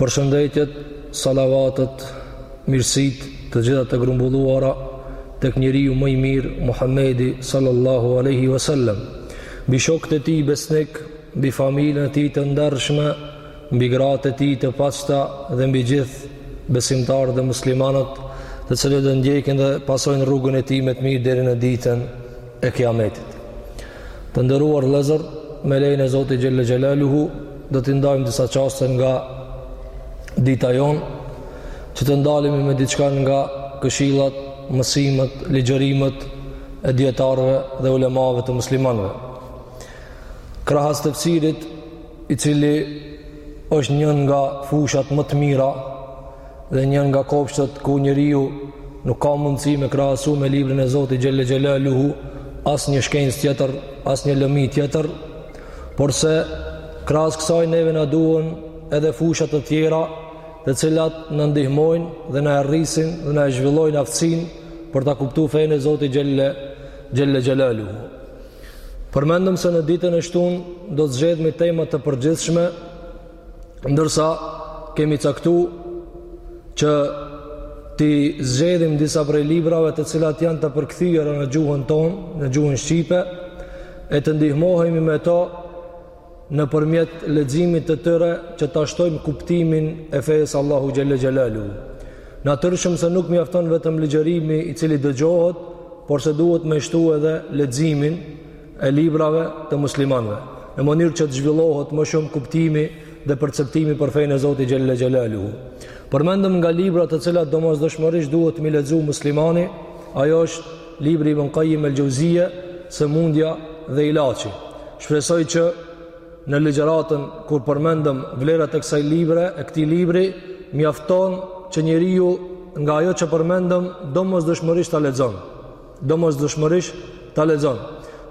Përshëndetjet, salavatet, mirësitë, të gjitha të grumbulluara tek njeriu më i mirë, Muhamedi sallallahu alaihi wasallam, mbi shokët e tij besnik, mbi familjen e tij të ndershme, mbi gratë e tij të pastra dhe mbi gjithë besimtarët dhe muslimanët, të cilët e ndjekin dhe pasojnë rrugën e tij me të mirë deri në ditën e Kiametit. Të nderuar vëllezër, me lejen e Zotit Xhelle Xhelaluhu do t'i ndajmë disa çaste nga dita jonë, që të ndalemi me diçka nga këshillat, mësimet, ligjërimet e dietarëve dhe ulemave të muslimanëve. Krahas tefsirit, i cili është një nga fushat më të mira dhe një nga kopshtët ku njeriu nuk ka mundësi me krahasu me librin e Zotit Xhelle Xhelaluhu as një shkencë tjetër, as një lëmi tjetër, porse krahas kësaj neve na duhen edhe fusha të tjera të cilat na ndihmojnë dhe na e rrisin dhe na e zhvillojnë aftësinë për ta kuptu fenë e Zotit Xhelle Xhelaluhu. Përmendëm se në ditën e shtunë do të zgjedhmi tema të përgjithshme ndërsa kemi caktu që t'i zgjedhim disa prej librave të cilat janë të përkthyera në gjuhën tonë, në gjuhën shqipe, e të ndihmohemi me to nëpërmjet leximit të tyre që ta shtojmë kuptimin e fejës Allahut Xhelle Xhelaluhu. Natyrshëm se nuk mjafton vetëm ligjërimi i cili dëgjohet, porse duhet me shtu edhe leximin, e librave të muslimanëve, në mënyrë që të zhvillohet më shumë kuptimi dhe perceptimi për fenë e Zotit xhelle xhelaluhu. Përmendëm nga libra të cilat domosdoshmërisht duhet m'i lexu muslimani, ajo është libri Ibn Qayyim el-Jauziyja, Sëmundja dhe ilaçi. Shpresoj që në ligjëratën kur përmendëm vlerat e kësaj libre, e këtij libri, mjafton që njeriu nga ajo që përmendëm domosdoshmërisht ta lexon. domosdoshmërisht ta lexon.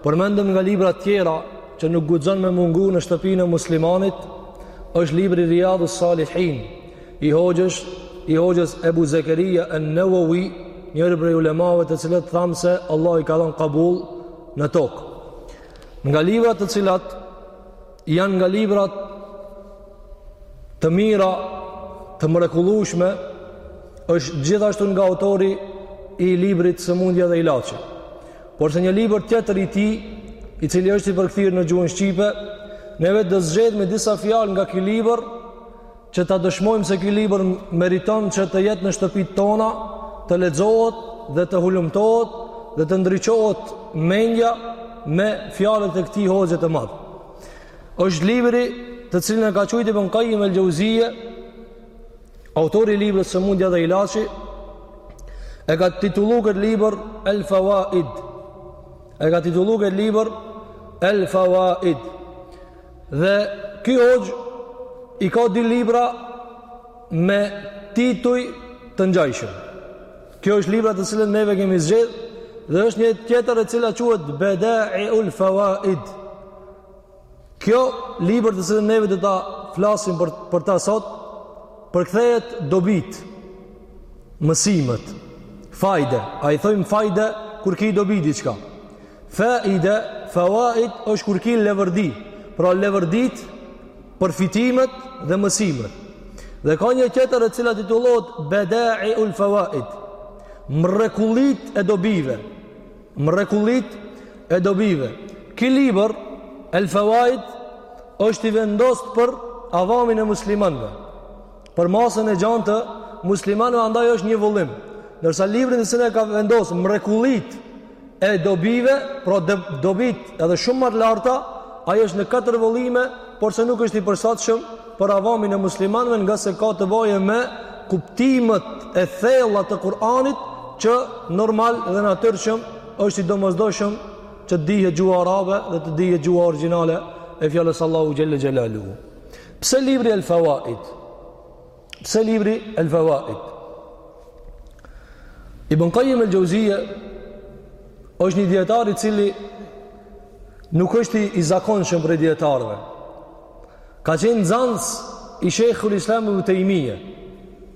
Përmendëm nga libra të tjera që nuk guxon me mungu në shtëpinë e muslimanit, është libri Riyadhus Salihin i hoxhës i hoxhës Ebu Zekeria an-Nawawi, njëri prej ulemave të cilët thamë se Allah i ka dhënë kabul në tokë. Nga libra të cilat Janë nga libra të mira, të mrekullueshme, është gjithashtu nga autori i librit Sëmundja dhe ilaçi. Porse një libër tjetër i tij, i cili është i përkthyer në gjuhën shqipe, neve do zgjedhmë disa fjalë nga ky libër që ta dëshmojmë se ky libër meriton që të jetë në shtëpitë tona, të lexohet dhe të hulumtohet dhe të ndriçohet mendja me fjalët e këtij hoxhe të madh. Është libri të cilin e ka quajtur Ibn Qayyim al-Jauziyje, autori i librit Sëmundja dhe ilaçi, e ka titulluar këtë libër El Fawaid. E ka titulluar këtë libër El Fawaid. Dhe ky hoxhë i ka dy libra me tituj të ngjashëm. Kjo është libra të cilën neve kemi zgjedh dhe është një tjetër e cila quhet Bada'iul Fawaid. Kjo libër të cilën neve do të flasim për për ta sot përkthehet dobitë mësimet fajde a i thojmë fajde kur ki dobi diçka Fajde, fawaid është kur ki leverdi, pra leverditë, përfitimet dhe mësimet. Dhe ka një tjetër e cila titullohet Bedai ul fawaid, mrekullitë e dobive. Mrekullitë e dobive. Ky libër, el fawaid, është i vendosur për avamin e muslimanve, për masën e gjanë të muslimanve, andaj është një vëllim. Ndërsa librin të cilin e ka vendosë mrekullitë, e dobive, pra dobitë edhe shumë më të larta, ai është në katër vëllime, porse nuk është i përshtatshëm për avamin e muslimanëve ngase ka të bëjë me kuptimet e thella të Kur'anit që normal dhe natyrshëm është i domosdoshëm që të dihet gjuha arabe dhe të dihet gjuha origjinale e fjalës së Allahut xhelle xhelaluhu. Pse libri El Fawaid? Pse libri El Fawaid? Ibn Qayyim El Jauziyja është një dijetar i cili nuk është i, i zakonshëm prej dijetarëve. Ka qenë nxënës i Sheikhul Islam Ibn Taymiyah.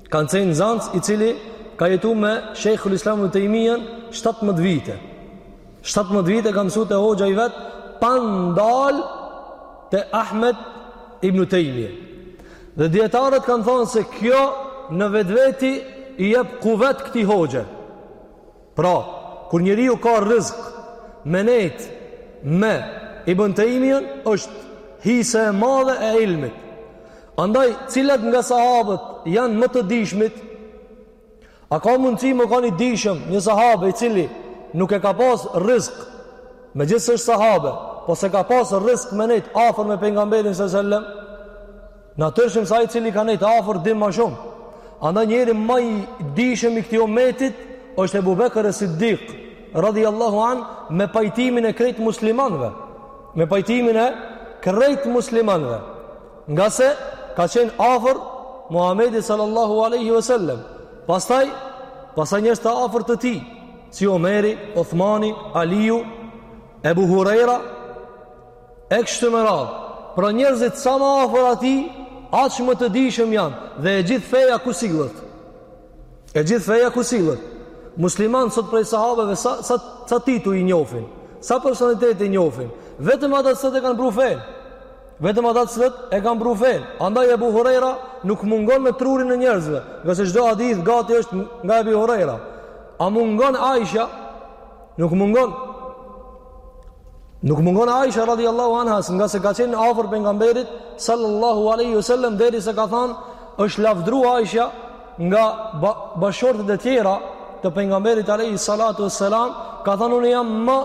Ka qenë nxënës i cili ka jetuar me Sheikhul Islam Ibn Taymiyah 17 vite. 17 vite ka mësuar te hoxha i vet pandalë te Ahmed ibn Tejmije. Dhe dijetarët kanë thënë se kjo në vetveti i jep kuvet këtij hoxhe. Pra, kur njeriu ka rizk me nejt me ibn Tejmijen, është hise e madhe e ilmit. Andaj, cilat nga sahabët janë më të dijshmit, A ka mundësi me kanë i dijshëm një sahabe i cili nuk e ka pas rizk, megjithëse është sahabe, po s'e ka pas rizk me nejtë afër me pejgamberin s sellem, natyrshëm se ai i cili ka nejtë afër, din ma shumë. Andaj njeri ma i dijshëm i këtij umetit, është Ebu Bekër es-Siddik, radijallahu anhu, me pajtimin e krejtë muslimanve. Me pajtimin e krejtë muslimanve. Nga se ka qenë afër Muhamedit sallallahu alaihi wasallam. Pastaj, pastaj njerëz të afërt të tij, si Omeri, Uthmani, Aliu, Ebu Hurejra, e kështu me radhë. Pra njerëzit sa më afër atij, aq më të dijshëm janë, dhe e gjithë feja ku sillet. E gjithë feja ku sillet. Muslimanët sot prej sahabeve, sa, sa, sa tituj i njofin, sa personalitete i njofin, vetëm ata të cilët e kanë pru fenë. Vetëm ata të cilët e kanë pru fenë. Andaj Ebu Hurajra nuk mungon në trurin e njerëzve, ngase çdo hadith gati është nga Ebu Hurajra. A mungon Aisha? Nuk mungon. Nuk mungon Aisha radhiyallahu anha, ngase ka qenë afër pejgamberit sallallahu alaihi wasallam derisa ka thënë është lavdru Aisha nga ba bashkëshortet e tjera të pejgamberit alaihi salatu wassalam, ka thënë unë jam më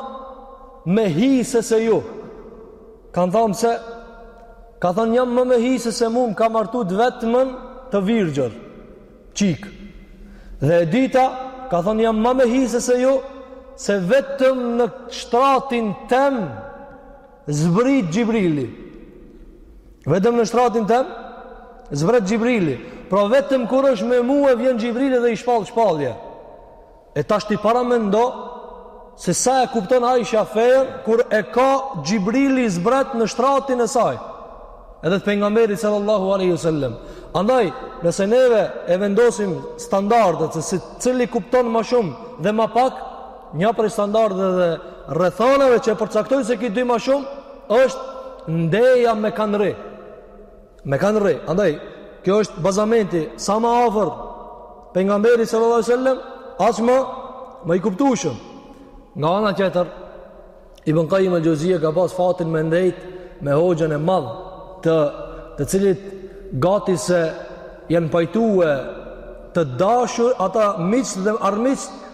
me hise se ju. Kanë thanë pse, ka thënë jam më me hise se mu më ka martu të vetmen të virgjër, çikë. Dhe e dyta, ka thënë jam më me hise se ju, se vetëm në shtratin tem zbret Xhibrili. Vetëm në shtratin tem zbret Xhibrili. Pra vetëm kur është me mu e vjen Xhibrili dhe i shpall shpallje. E tash ti paramendo se sa e kupton Aisha fenë kur e ka Xhibrili zbret në shtratin e saj. Edhe te pejgamberi sallallahu aleyhi sallem. Andaj, nëse neve e vendosim standardet se se cili kupton ma shumë dhe ma pak, një prej standardeve dhe rrethanave që e përcaktojnë se ky di ma shumë, është ndejja me kanë rri. Me kanë rri, andaj, kjo është bazamenti, sa më afër pejgamberit sallallahu alejhi sallam, aq më, më i kuptushëm. Nga ana tjetër, Ibn Kajjim el-Xhevzije ka pas fatin me ndejt me hoxhën e madhë, të, të cilit gati se janë pajtue të dashur ata miqtë dhe armiqtë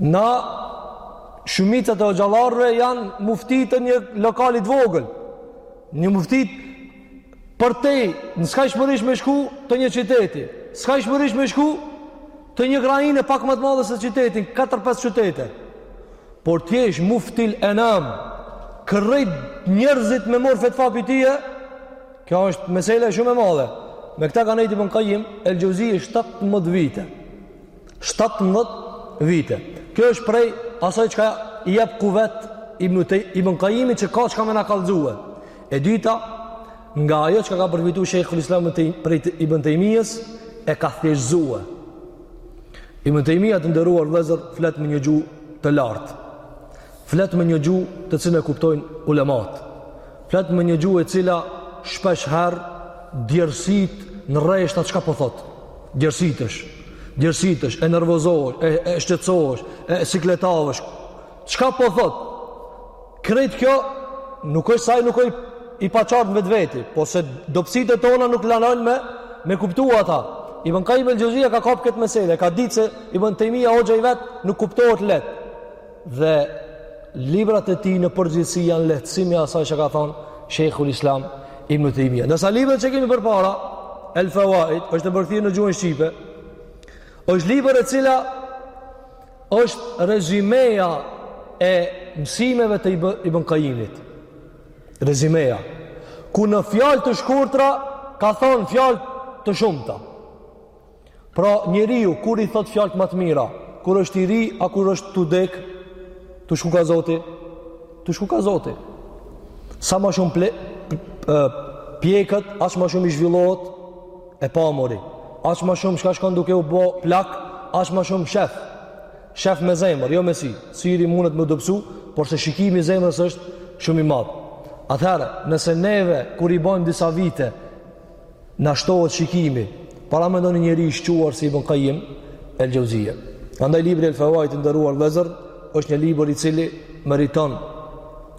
Na shumica e hoxhallarëve janë mufti të një lokali të vogël. Një mufti për te, në skaj ish mrri me shku të një qyteti, në skaj ish mrri me shku të një krahine pak më të madhe se qyteti, 4-5 qytete. Por të jesh muftil enam, krejt njerëzit me marrë fetva prej teje, kjo është mesele shumë e madhe. Me këtë ka nejt Ibn Kajjim el-Xhevzije 17 vite. 17 vite. Kjo është prej asaj çka i jep kuvet Ibn Te Ibn Qayyimit që ka çka më na kallxue. E dyta, nga ajo çka ka përfitu Sheikhul Islam te prej te Ibn Taymijes e ka thjeshtëzue. Ibn Taymija të nderuar vëllezër flet me një gjuhë të lartë. Flet me një gjuhë të cilën e kuptojnë ulemat. Flet me një gjuhë e cila shpesh herë djersitë në rreshta çka po thotë. Djersitesh, djersitesh, e nervozohesh, e, e shqetësohesh, e sikletavesh. Çka po thotë? Krejt kjo nuk është se ai nuk është i paqartë në vetveti, po se dobësitë tona nuk na lejojnë me me kuptue ata. Ibn Kajim el Xheuzija ka kap këtë mesele, ka ditë se Ibn Tejmija hoxha i vet nuk kuptohet lehtë. Dhe librat e tij në përgjithësi janë lehtësim i asaj që ka thonë Sheikhul Islam Ibn Taymiyyah. Ndërsa librin që kemi përpara, El Fawaid është përkthyer në gjuhën shqipe. Është libër e cila është rezimeja e mësimeve të Ibn Qayyimit. Rezimeja ku në fjalë të shkurtra ka thonë fjalë të shumta. Pra njeriu kur i thotë fjalët ma të mira, kur është i ri a kur është tu dek, tu shku ka Zoti, tu shku ka Zoti. Sa ma shumë ple, pjeket, aq ma shumë i zhvillohet e pamurit. Aq ma shumë çka shkon duke u bo plak, aq ma shumë shef. Shef me zemër, jo me sy. Syri mundet me u dobësu, porse shikimi i zemrës është shumë i madh. Atëherë, nëse neve kur i bojmë disa vite na shtohet shikimi, paramendoni njeri i shquar si Ibn Kajim El Xheuzije. Andaj libri El Fawaid të nderuar vëllezër, është një libër i cili meriton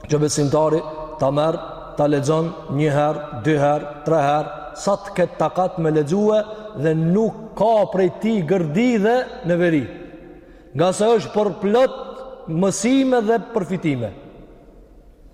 që besimtari ta merr, ta lexon një herë, dy herë, tre herë, sa të ketë takat me lexue dhe nuk ka prej tij gërdi dhe neveri. Ngase është përplot mësime dhe përfitime.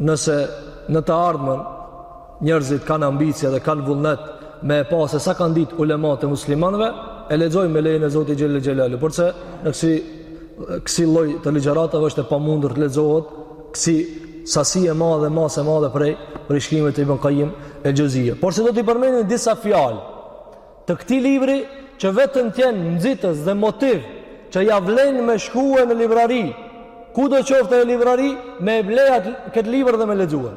Nëse në të ardhmen njerëzit kanë ambicie dhe kanë vullnet me e pa se sa kanë ditë ulemat e muslimanëve, e lexojmë me lejen e Zotit Xhele Xhelaluhu, porse në kësi, kësi lloj të ligjëratave është e pamundur të lexohet kësi sasi e madhe masë e madhe prej prej shkrimit të Ibn Kajim el Xheuzije. Porse do t'i përmendim disa fjalë, Të këtij libri që vetëm të jenë nxitës dhe motiv që ia vlen me shkue në librari, kudo qoftë librari, me e ble këtë libër dhe me lexue.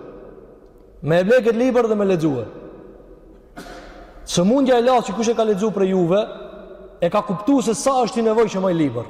Me e ble këtë libër dhe me lexue. Së mundja e la që kush e ka lexu prej juve, e ka kuptu se sa është i nevojshëm ai libër.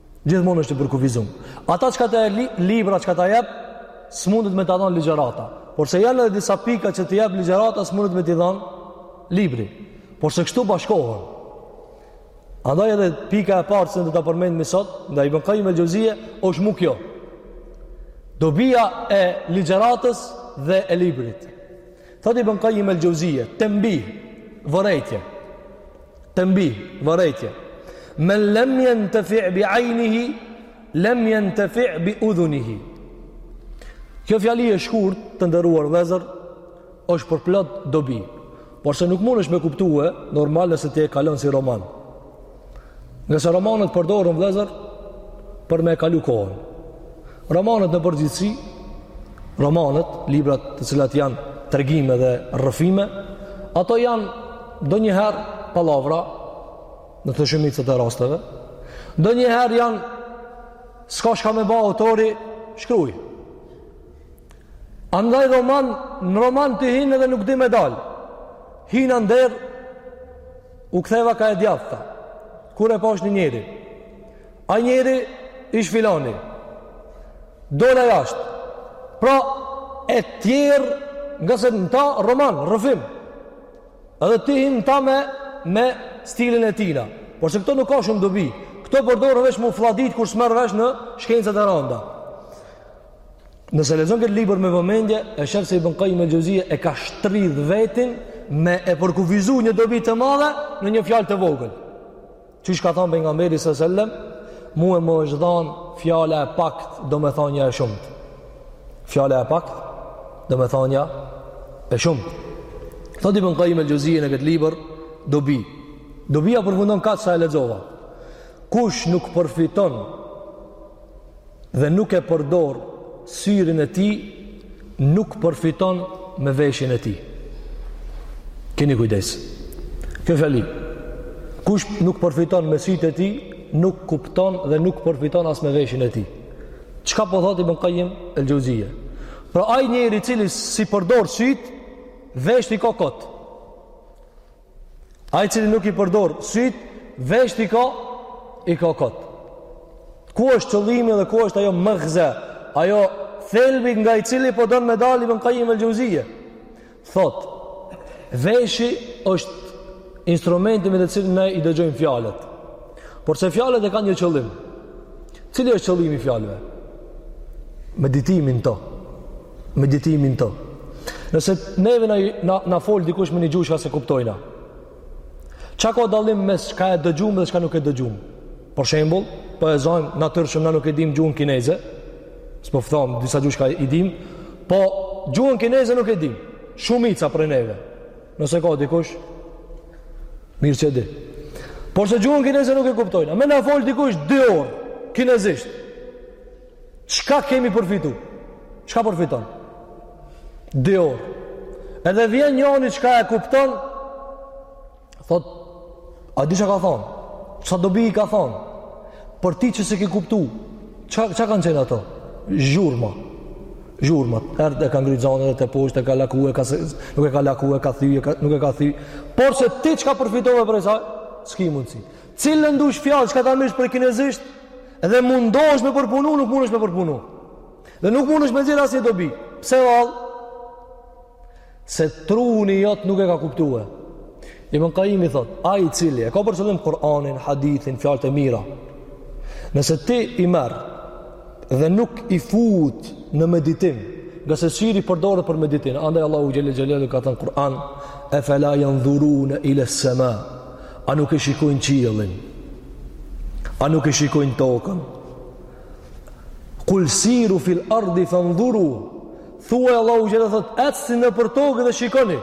Gjithmonë është i përkufizum. Ata çka ta li, libra çka ta jep, s'mundet me ta dhanë ligjërata. Porse janë edhe disa pika që t'i jep ligjërata, s'mundet me t'i dhanë libri. Porse kështu bashkohen. Andaj edhe pika e parë që do ta përmendmi sot, nga Ibn Kajim el-Xheuzije, është mu kjo. Dobija e ligjëratës dhe e librit. Thot Ibn Kajim el-Xheuzije, tenbih, vërejtje, tenbih, vërejtje, men lem jentefi' bi ajnihi, lem jentefi' bi udhunihi. Kjo fjali e shkurt të nderuar vëllezër, është përplot dobi, porse nuk mundesh me kuptu, normal nëse ti e kalon si roman. Ngase romanet përdoren vëllezër për me e kalu kohën. Romanet në përgjithësi, romanet, librat të cilat janë tregime dhe rrëfime, ato janë ndonjëherë pallavra në të shumtat e rasteve, ndonjëherë janë s'ka çka me ba autori shkrun. Andaj roman, në roman ti hin edhe nuk di me dalë. Hina n'derë U ktheva ka e djathta. Kur e pashë një njeri. Ai njeri ish filani. Dola jashtë. Pra e tjerë ngase n'atë roman, rrëfim. Edhe ti hin në ta me, me stilin e tina. Porse këto nuk ka shumë dobi. Këto përdoren veç m'u flladit kur s'merr vesh në shkencat e randa. Nëse lexon këtë libër me vëmendje, e shef se Ibn Qayyim al-Juzeyy e ka shtrydh vetin me e përkufizu një dobi të madhe në një fjalë të vogël. Qysh ka thanë pejgamberi sallallahu alajhi wasallam, "Mue më është dhanë fjala e paktë, domethanja e shumtë." Fjala e paktë, domethanja e shumtë. Thotë Ibn Qayyim al-Juzeyy në këtë libër, dobi. Dobia përfundon kaq sa e lexova. Kush nuk përfiton dhe nuk e përdor syrin e tij nuk përfiton me veshin e tij keni kujdes kjo fjali kush nuk përfiton me sytë e tij nuk kupton dhe nuk përfiton as me veshin e tij çka po thot Ibn Kajim el-Xheuzije pra ai njeri i cili s'i përdor sytë vesht i ka kot Ai cili nuk i përdor syt, vesht i ka i ka kot. Ku është qëllimi dhe ku është ajo megze, ajo thelbi nga i cili po don me dal Ibn Qayyim al-Juzeyy. Thot, veshi është instrumenti me të cilin ne i dëgjojmë fjalët. Porse fjalët e kanë një qëllim. Cili është qëllimi i fjalëve? Meditimi n'to. meditimin të. Nëse neve na na, na fol dikush me një gjuhë që se kuptojna. Ça ka dallim mes çka e dëgjum dhe çka nuk e dëgjum? Për shembull, po e zojmë natyrshëm na nuk e dim gjuhën kineze. S'po thom disa gjuhë që i dim, po gjuhën kineze nuk e dim. Shumica prej neve. Nëse ka dikush mirë që e di. Por se gjuhën kineze nuk e kuptojna. Me na fol dikush 2 orë kinezisht. Çka kemi përfitu? Çka përfiton? Dy orë. Edhe vjen njoni çka e kupton, thot, a di çka ka thonë? Sa dobi ka thonë? Për ti që se ki kuptu, ça kanë qenë ato? Zhurma. Zhurma. Herë e ka ngritë zonin edhe teposhtë, e ka laku, e ka se, nuk e ka laku, e ka thy, e ka, nuk e ka thy. Por se ti çka përfitove prej saj, s'ki mundësi. Cilën dush fjalë, çka ta mirrsh prej kinezisht dhe mundohesh me përpunu, nuk mundesh me përpunu. Dhe nuk mundesh me nxerr asnjë dobi. Pse vallë? Se truni jot nuk e ka kuptue. Ibn Qayyimi thot, ai i cili e ka për qëllim Kur'anin, hadithin, fjalët e mira. Nëse ti i merr dhe nuk i fut në meditim, ngase syri përdoret për meditim. Andaj Allahu xhele xhelalu ka thënë n'Kur'an, "E fela yanzuruna ila as-sama." A nuk e shikojnë qiellin? A nuk e shikojnë tokën? Kul siru fil ardi fandhuru. Thuaj Allahu xhele thot, ecni nëpër tokë dhe shikoni.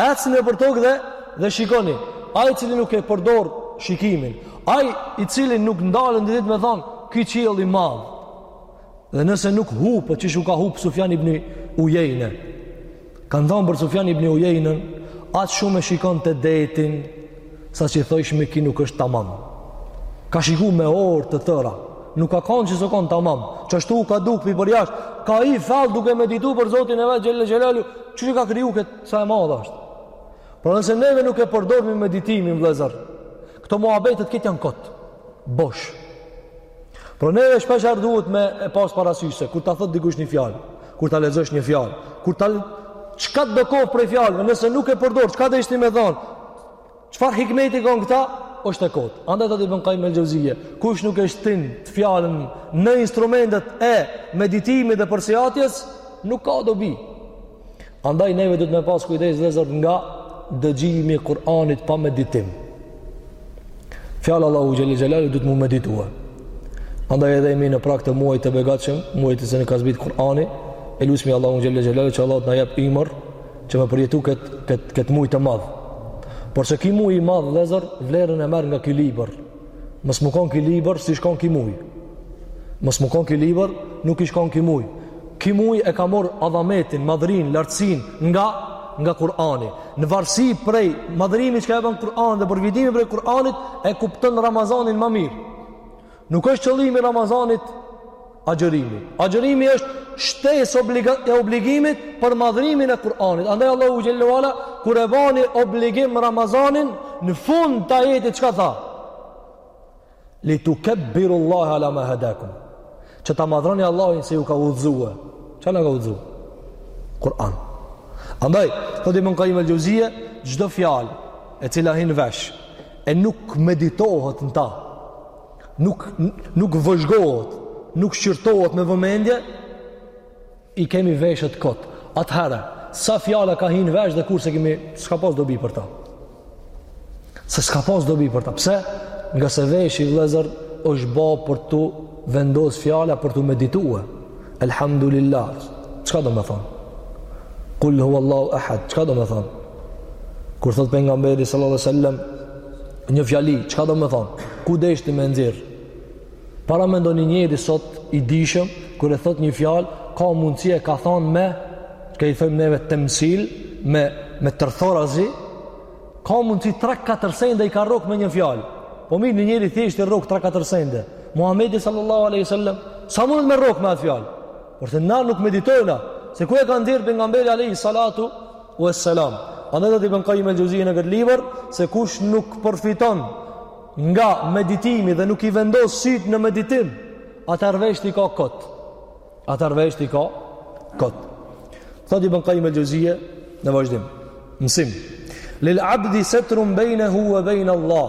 Ecni nëpër tokë edhe shikoni. Ai i cili nuk e përdor shikimin, ai i cili nuk ndalet ni ditë me thon, ky qiell i madh. Dhe nëse nuk hupë, qysh u ka hupë Sufjan ibn Ujejne, kanë thanë për Sufjan ibn Ujejne, aq shumë e shikonte detin, saqë thojshin ky nuk është tamam. Ka shiku me orë të tëra, nuk ka kanë që s'ë kanë tamam, qashtu u ka dukë prej përjashtë, ka i fjalë duke meditu për Zotin e vet xhele xhelalu, që që ka kriju këtë, sa e madhe është. Por nëse neve nuk e përdormi meditimin, vlezër, këto muhabetet krejt janë kot, bosh. Por neve shpeshherë duhet me e pas parasysh se kur ta thot dikush një fjalë, kur ta lexosh një fjalë, kur ta çkado kofë prej fjalëve, nëse nuk e përdor, çka deshi me thanë? Çfarë hikmeti kanë këta? Është e kot. Andaj thotë Ibn Kajim el-Xheuzije. Kush nuk e shtin fjalën në instrumentet e meditimit dhe përsiatjes, nuk ka dobi. Andaj neve duhet me pas kujdes vllezër nga dëgjimi e Kur'anit pa meditim. Fjala Allahu xhele xhelalu duhet mu meditua. Andaj edhe jemi në prag të muajt të begatshëm, muajt në cin ka zbritë Kur'ani, e lusmi Allahu xhele xhelalu që Allahu të na jep ymër që me përjetu këtë kët, kët muaj të madh. Por se ky muaj i madh vllezër vlerën e merr nga ky libër. Mos me kon ki libër, s'i shkon ki muj. Mos me kon ki libër, nuk i shkon ki muj. Ki muj e ka mor adhametin, madhrin, lartësin, nga, nga Kur'ani. Në varësi prej madhrimit që ka e ban Kur'an dhe përfitimit prej Kur'anit, e kupton Ramazanin ma mirë. Nuk është qëllimi i Ramazanit Agjërimi. Agjërimi është shtesë e obligimit për madhrimin e Kur'anit. Andaj Allahu xhel-le ue ala kur e bani obligim Ramazanin në fund të ajetit çka tha? Li tukabbirullaha ala ma hadakum. Që ta madhroni Allahin se ju ka udhzue. Çka na ka udhzu? Kur'an. Andaj, thotë Ibn Qayyim al-Jauziyya, çdo fjalë e cila hin vesh e nuk meditohet në ta, nuk nuk vëzhgohet, nuk shqyrtohet me vëmendje, i kemi veshët kot. Atëherë, sa fjala ka hin vesh dhe kurse kemi s'ka pas dobi për ta. Se s'ka pas dobi për ta. Pse? Nga se veshi vëllezër është bo për tu vendos fjala për tu meditue. Elhamdulillah. Çka do me thonë? Kul huwallahu ahad. Çka do me thonë? Kur thot pejgamberi sallallahu alaihi wasallam Një fjali, çka do me thonë? Ku deshti me nxjerr? Paramendoni një njeri sot i dijshëm, kur e thot një fjalë, ka mundësi e ka thonë me, çka i themi neve temsil, me, me tërthorazi, ka mundësi 3-4 sende i ka rrok me një fjalë. Po mirë një njeri thjesht i rrok 3-4 sende. Muhammedi sallallahu aleyhi sallam, sa mundet me rrok me atë fjalë? Por se na nuk meditojna, se ku e ka nijet pejgamberi aleyhi salatu, Ue selam. Andaj thotë Ibn Qayyim el-Jauziyya në këtë libër se kush nuk përfiton nga meditimi dhe nuk i vendos sytë në meditim, atëherë vesht i ka kot. Atëherë vesht i ka kot. Thotë Ibn Qayyim el-Jauziyya në vazhdim. Mësim. Lil abdi satrun bainahu wa bain Allah.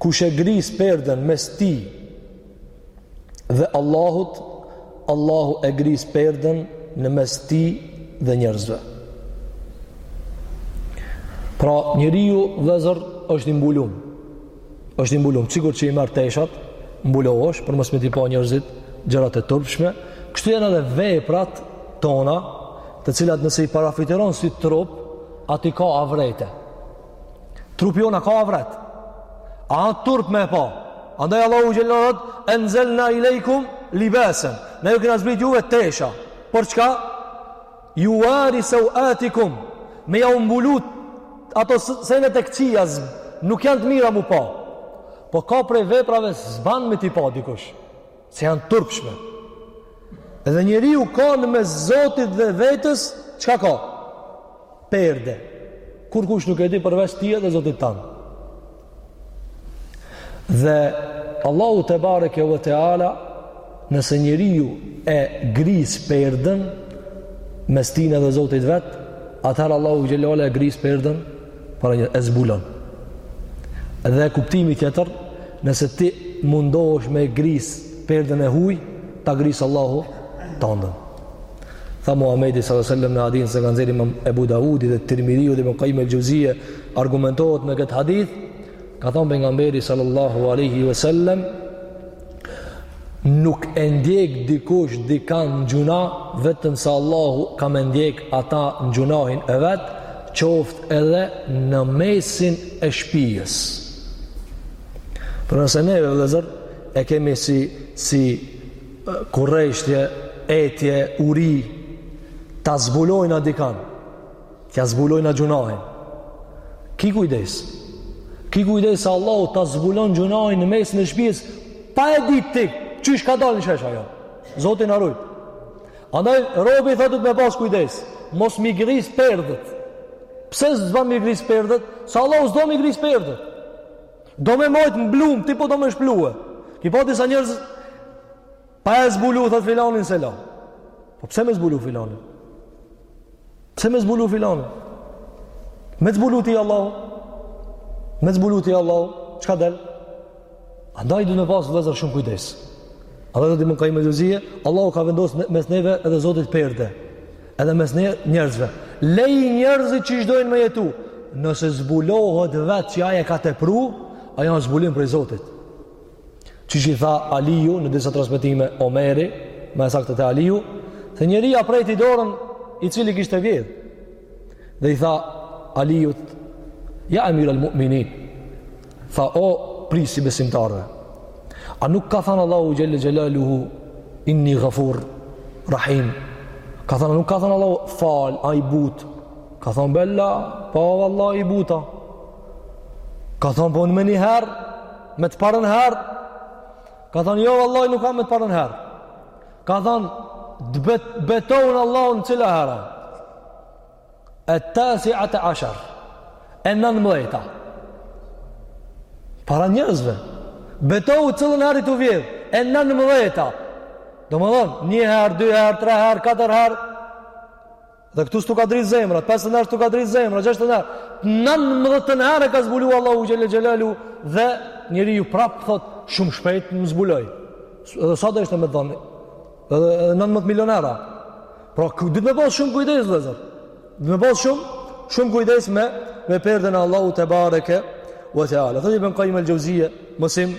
Kush e gris perden mes tij dhe Allahut, Allahu e gris perden në mes tij dhe njerëzve. Pra njeriu vëllezër është një mbulum. është një mbulum. Sikur që i merr teshat, mbulohesh, për mos me t'i pa njerëzit, gjërat e turpshme, kështu janë edhe veprat tona, të cilat nëse i parafiteron si trup, ai ka avrete. Trupi jona ka avret. A turp me e pa. Andaj Allahu xhel-le thot, enzelna alejkum libasen. Na ju kena zbrit juve tesha. Për çka? Juvari seu'atikum. Me jau mbulu ato senet e këqia nuk janë të mira mu pa. Po ka prej veprave s'ban me t'i pa dikush. Se janë turpshme. Edhe njeriu ka në mes zotit dhe vetes, çka ka? Perde. Kurkush nuk e di përveç tina dhe zotit tanë. Dhe Allahu tebareke ve teala, nëse njeriu e gris perden, mes tina dhe zotit vet, atëherë Allahu xhelle ala e gris perden, para njerëzve e zbulon. Dhe kuptimi tjetër, nëse ti mundohesh me grisë perden e huj, ta gris Allahu tandën. Tha Muhamedi sallallahu alaihi wasallam në hadithin si e ka nxjerrë Imam Ebu Davudi dhe Tirmidhiu dhe Ibn Kajim el-Xhevzije argumentohet me këtë hadith, ka thënë pejgamberi sallallahu alaihi wasallam nuk e ndjek dikush dikan në gjynah, vetëm se Allahu ka me ndjek atë në gjynahin e vet, qoftë edhe në mesin e shpisë. Por nëse neve, vëllezër, e kemi si, si kureshtje, etje, uri, ta zbulojna dikan. T'ja zbulojna gjynahin. Ki kujdes. Ki kujdes se Allahu ta zbulon gjynahin në mesin e shpisë pa e ditë ti qysh ka dalë n'shesh ajo. Zoti na rujt. Andaj robi i Zotit me pas kujdes, mos me i grisë perdet. Pse s'ban me i grisë perdet? Se Allahu s'do me i grisë perdet. Do me majt mblum, ti po do me shplue. Ki pa disa njerëz, pa e zbulu, thotë filanin se la. Po pse me zbulu filanin? Pse me zbulu filanin? Me zbulu ty Allahu? Me zbulu ty Allahu? Çka del? Andaj du me pasë vëllezër shumë kujdes. Edhe thotë Ibn Kajim el-Xhevzije, Allahu ka vendosë mes neve edhe zotit perde. Edhe mes ne njerëzve. Lej njerëzit qysh dojnë me jetu. Nëse zbulohet vetë që ai e ka tepru, ajo a zbulim prej zotit. Çka i tha Aliju në disa transmitime Omeri, ma e sakta te Aliju, se njërit ia prejti dorën i cili kishte vjedhë. Dhe i tha Alijut, ja emir al mu'minin, tha o prijësi i besimtarve, a nuk ka thanë Allahu xhelle xhelaluhu, inni gafur, rahim, ka thanë, nuk ka thanë Allahu fal, ai butë, ka thanë bela, po vallahi i butë a, ka thanë po për me një herë, Me të parën herë, ka thonë, jo, vallahi, nuk kam me të parën herë. Ka thonë, bet, betohu n'Allahun cila herë. Et-tasiata ashar. E nëntëmbëdhjeta. Para njerëzve. Betohu cilën herë je tu vjedhë. E nëntëmbëdhjeta. Domethonë, një herë, dy herë, tre herë, katër herë. Dhe këtu s't'u ka dridh zemra, pestën herë s't'u ka dridh zemra, gjashtën herë, nanmdhetën herë e ka zbulu Allahu xhel-le xhelaluhu dhe njeriu prapë thot shumë shpejt më zbuloj. Edhe sa deshte me t'dhon, edhe, edhe nanmdhetë milion herë. Pra, duhet me pasë shumë kujdes, vllezër. Duhet me pasë shumë, shumë kujdes me, me perden e Allahut tebareke ve teala. Thotë Ibn Kajim el-Xhevzije, mësim,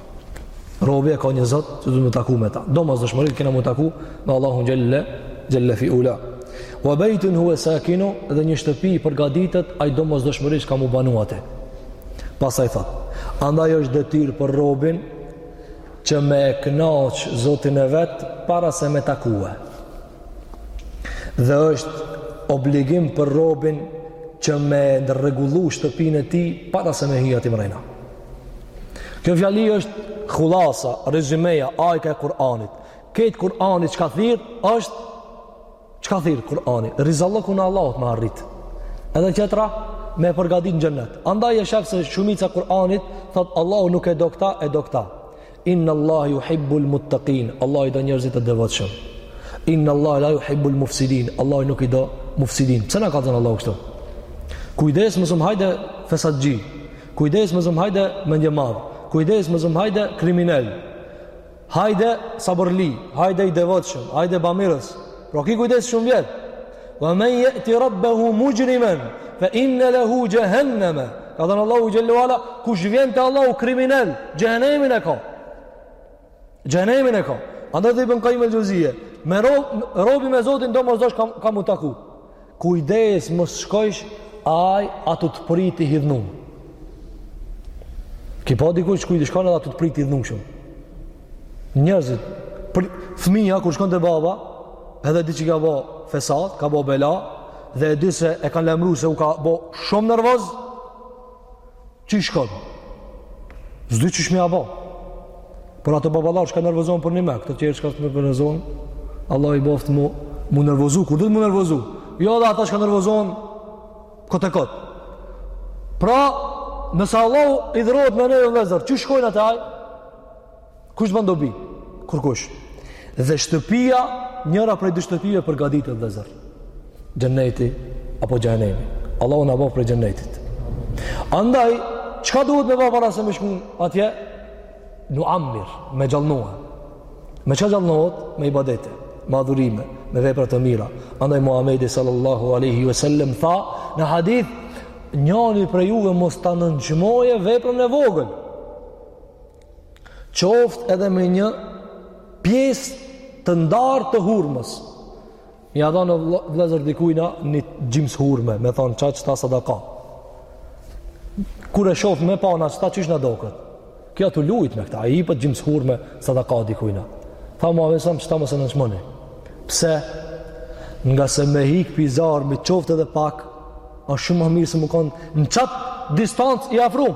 Robi e ka një zot që duhet m'u taku me ta. Domosdoshmërisht kena m'u taku me Allahun xhelle xhelle fi ula. Wa baytun huwa sakinu dhe një shtëpi i përgatitet ai domosdoshmërisht ka me banu aty. Pastaj thot, andaj është detyrë për robin që me e kënaq Zotin e vet para se me takue. Dhe është obligim për robin që me rregullu shtëpinë e tij para se me hi aty mrena. Kjo fjali është hulasa, rezymeja, ajka e Kur'anit. Krejt Kur'ani çka thirr, është çka thirr Kur'ani? Rizallëkun e Allahut me arrit. Edhe tjetra, me e përgadit në xhennet. Andaj e shef se shumica e Kur'anit, thot Allahu nuk e do këta, e do këta. Inna Allah juhibbul muttekin Allah i do njerëzit të devotshëm Inna Allah la juhibbul mufsidin Allahi nuk i do mufsidin Pse na kallzon Allahu kështu? Kujdes mos um hajde fesatxhi Kujdes mos um hajde mendjemadh Kujdes mos um hajde kriminel Hajde sabërli Hajde i devotshëm Hajde bamirës Pra ki kujdes shumë vjet Wa men yati rabbahu mujriman fa inna lahu jahannama. Ka thënë Allahu xhel-le ve ala, kush vjen te Allahu kriminel, xhehenemin e ka. Xhehenemin e ka. Andaj dhe Ibn Kajim el-Xhevzije, me rob, robi me Zotin domosdo ka, ka m'u taku. Kujdes mos shkojsh Aj aty të pret i hidhnum. Ki pa dikush ku t'shkon edhe aty të pret i hidhnum shumë. Njerëzit, për fëmija kur shkon te baba, edhe di që ka bo fesat, ka bo bela, dhe e di se e kanë lajmru se u ka bo shumë nervoz, qysh shkon? S'di qysh me ia bo. Por ata baballarë çka nervozohen përnime, këta tjerë çka nervozohen, Allahu i boftë m'u, m'u nervozu, kur duhet m'u nervozu? Jo dhe ata çka nervozohen kot e kot. Pra, nëse Allahu hidhërohet me ne, vllezër, qysh shkojmë te Aj? Kush t'bën dobi? Kurkush. Dhe shtëpia, njëra prej dy shtëpive përgaditet, vllezër. Xhenneti apo xhehenemi. Allahu na boftë prej xhennetit. Andaj, çka duhet me bo para se me shku atje? Nuammir, me gjallnue. Me çka gjallnohet? Me ibadete, me adhurime, me vepra të mira. Andaj Muhamedi sallallahu aleyhi ve sellem tha në hadith, njani prej juve mos ta nënçmojë veprën e vogël. qoftë edhe me një pjesë të ndarë të hurmës. Me i dhonë vllezër dikujna një gjysmë hurme, me i thonë qe qeta sadaka. Kur e shohim, me pa na qeta qysh na doket. Ky a tu lujt me këta, ai jep gjysmë hurme sadaka dikujna. Tha ma vesel-lem qeta mos e nënçmoni. Pse? Ngase me hik pi zjarrmi qoftë edhe pak, është shumë më mirë se me konë në qat distancë i afrum.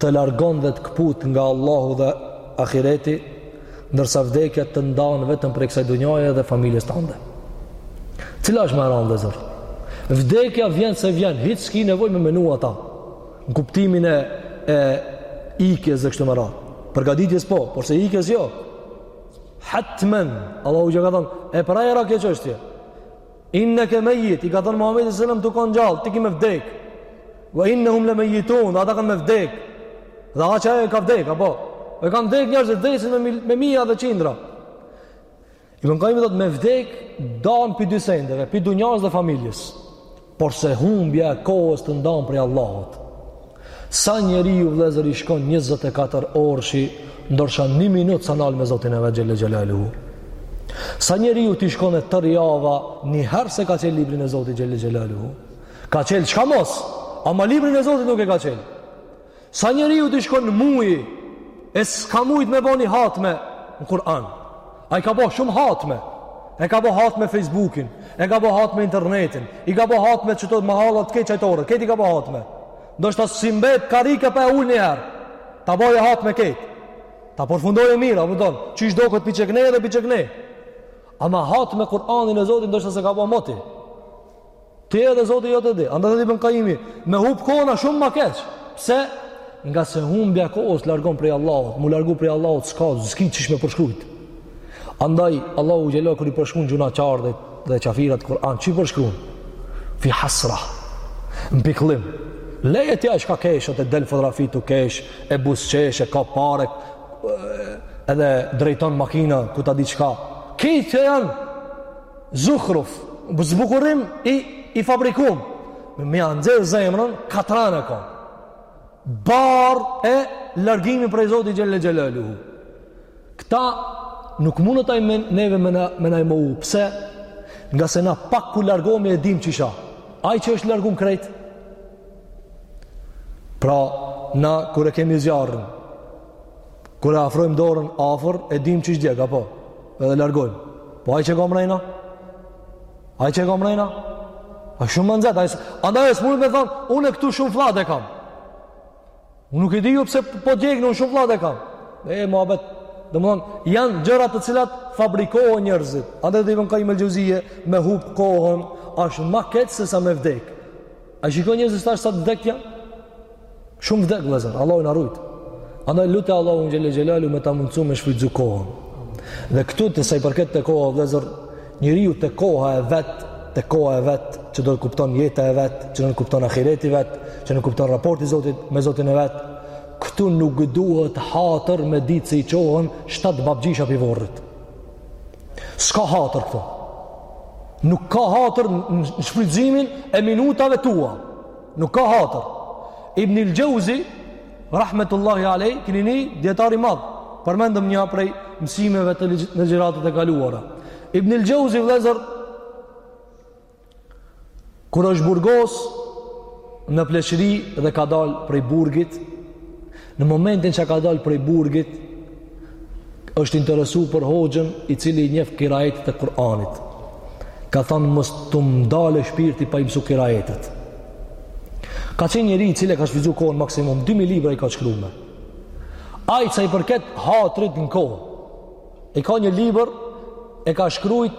të largon dhe të këput nga Allahu dhe ahireti, ndërsa vdekja të ndan vetëm prej kësaj dunjaje dhe familjes tande. Cila është më rëndë dhe zërë? Vdekja vjen se vjen, hitë s'ki nevoj me menu ata, në kuptimin e, e ikjes dhe kështë më rëndë. Përgaditjes po, por se ikjes jo. Hatmen, Allahu që ka thonë, e pra e ra keqështje, Inneke mejit, i ka thënë Muhammedi sel-lem tu konë gjallë, ti ki me vdek. Ve innehum le mejitun, dhe ata kanë me vdek. Dhe aq e, a ka vdek, a po? E kanë vdek njerëz dhe vdesin me, me mija dhe qindra. Ibn Kajimi thotë me vdek, dan pi dy sendeve, pi dunjas dhe familjes. Porse humbja e kohës të ndan prej Allahut. Sa njeriu vëllezër i shkon 24 orëshi, ndoshta një minut s'a nal me Zotin e vet Xhel-le Xhelaluhu. Sa njeriu t'i shkon e tërë java, një herë s'e ka çel librin e Zotit Xhel-le Xhelaluhu. Ka çel, çka mos? Ama librin e Zotit nuk e ka çel. Sa njeriu t'i shkon muji, e s'ka mujt me bo ni hatme në Kur'an. Ai ka bo shumë hatme. E ka bo hatme Facebookin, e ka bo hatme internetin, i ka bo hatme qato mahallat, kejt çajtoret, kejt i ka bo hatme. Ndoshta s'i mbet karrige pa e ul një herë. Ta boj hatme kejt. Ta përfundoj mirë, apo don. Çish do kët piçek ne edhe piçek ne. Ama hatme Kur'anin e Zotit ndoshta s'e ka bo moti. Ti edhe Zoti jot e di. Andaj thotë Ibn Qayimi, me humb kohën a shumë më keq. Pse? Ngase humbja e kohës largon prej Allahut, mu largu prej Allahut s'ka, s'ki qysh me përshkruajt. Andaj Allahu xhel-le kur i përshkruan gjynahqarët dhe qafirat n'Kur'an, si përshkruan? Fi hasra. N'pikllim. Leje ti ai çka kesh, ai të del fotografi tu kesh, e buzqesh, e ka pare, edhe drejton makina ku ta di çka. Këto janë Zuhruf, zbukurim i, i fabrikum. Me me ia nxjerr zemrën, katran e ka. Barrë e largimi prej Zotit Xhel-le Xhelaluhu. Këta nuk mundet ta, jemen neve me na, me na i mohu. Pse? Ngase na pak kur largomi e dim qysh a. Ai që është largum krejt. Pra, na kur e kemi zjarrin, Kur e afrojmë dorën afër, e dimë qysh djeg apo edhe largojmë. Po ai që ka mrena? Ai që ka mrena? A shumë ma nxehtë, andaj ai s'mun me thonë, unë këtu shumë fllad e kam. Unë nuk e di ju pse po djegni, unë shumë fllad e kam. E muhabet, domethonë janë gjëra të cilat fabrikohen njerëzit. Andaj thotë Ibn Kajim el Xheuzije me hup kohën, është ma keq se sa me vdekë. A shikon njerëzit tash sa të vdekë janë? Shumë vdekë vëllazër, Allahu na rujt. Andaj lute Allahun xhele xhelaluhu me ta mundsu me shfrytzu kohën. Dhe këtu sa i përket te koha vëllazër, njeriu te koha e vet, te koha e vet që nënkupton jeta e vet, që nënkupton ahireti i vet, që nënkupton raporti Zotit me Zotin e vet. Këtu nuk duhet hatër me ditë se i çohen shtatë babgjysha prej vorrit. S'ka hatër këtu. Nuk ka hatër në shfrytëzimin e minutave tua. Nuk ka hatër. Ibnul Xheuzi, rahmetullahi alejh, kenë një dijetar i madh, përmendëm një prej mësimeve te ligjëratat e kaluara. Ibnul Xheuzi vllezër, Kur është burgos në pleqëri dhe ka dalë prej burgit, në momentin që ka dalë prej burgit, është interesu për hoxhën i cili njef kiraetet e Kur'anit. Ka thonë, mos të m'dalë shpirti pa i mësu kiraetet. Ka qenë njeri i cili e ka shfrytzu kohën maksimum, 2.000 libra i ka shkrume. Ai sa i përket hatrit në kohë, i ka një libër e ka shkrujt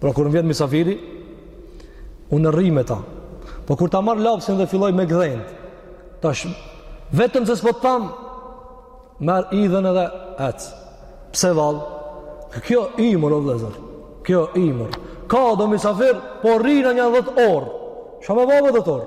Pra kur më vjen misafiri, unë rri me ta. Po kur ta marr lapsin dhe filloj me gdhend, tash vetëm se s'po të tham, merr udhën edhe ec. Pse vallë? Kjo ymër o vëllazër. Kjo ymër. Ka do misafir, po rrinë nja 10 orë. Çka me bo 10 orë?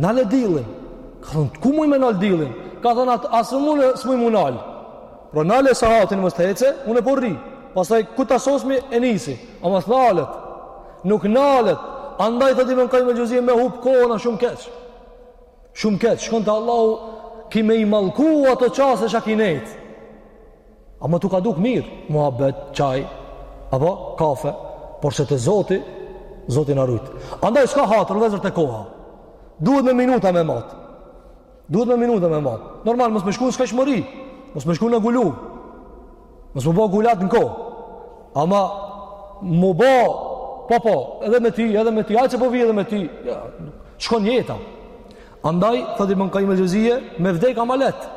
Nale diellin. Ka thonë, ku muj me nalë diellin? Ka thonë, atëherë as unë s'muj mu nalë. Pra nale sahatin mos t'ece, unë e po rri. Pastaj, kur ta sosmi e nisi. Ama s'nalet. Nuk nalet. Andaj thotë Ibn Kajim el Xheuzije me hup kohën a shumë keq. Shumë keq. Shkon te Allahu, ki me i mallku ato çaste çka ki nejt. Ama t'u ka duk mirë, muhabet, çaj, apo kafe, por se te Zoti, Zoti na rujtë. Andaj s'ka hatër, vllezër, te koha. Duhet me minuta me matë. Duhet me minuta me matë. Normal, mos me shku në skajshmëri, mos me shku në guluv, mos m'u bo gulat në kohë. Ama, m'u bo, po po, edhe me ty, edhe me ty, hajt se po vij edhe me ty, ja, shkon jeta. Andaj, thotë Ibn Kajim el Xheuzije, me vdekë a ma lehtë.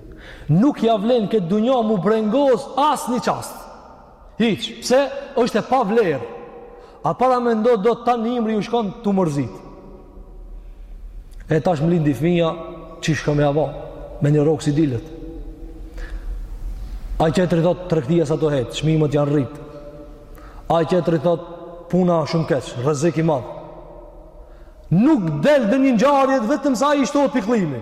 Nuk ja vlen këtë dunja mu brengos as një çast. Hiq, pse është e pavlerë. A paramendo, do të tanë ymri ju shkon tu mërzit. E tash më lindi fëmija qysh kom me ja bo, me një rrogë s'i dilet. Ai tjetri thot tregtia s'a tu hec, çmimet janë rritë. Ai tjetri thot puna shumë keq, rrezik i madh. Nuk del ndonjë ngjarje vetëm se i shtohet pikllimi.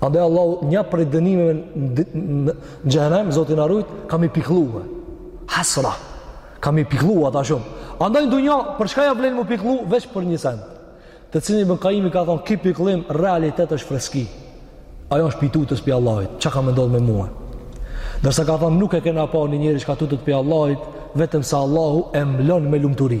Andaj Allahu një prej dënimeve në xhehenem Zoti na rujt ka me i pikëllue. Hasra. Ka me i pikëllu ata shumë. Andaj në dunja për çka ja vlen mu pikëllu veç për një send. Të cilin Ibn Qayyim ka thonë ky pikëllim realitet është freski. Ajo është prej tutës prej Allahit. Çka ka me ndodh me mua? Ndërsa ka thonë nuk e kena pa një njeri që ka tutë prej Allahit, vetëm se Allahu e mblon me lumturi.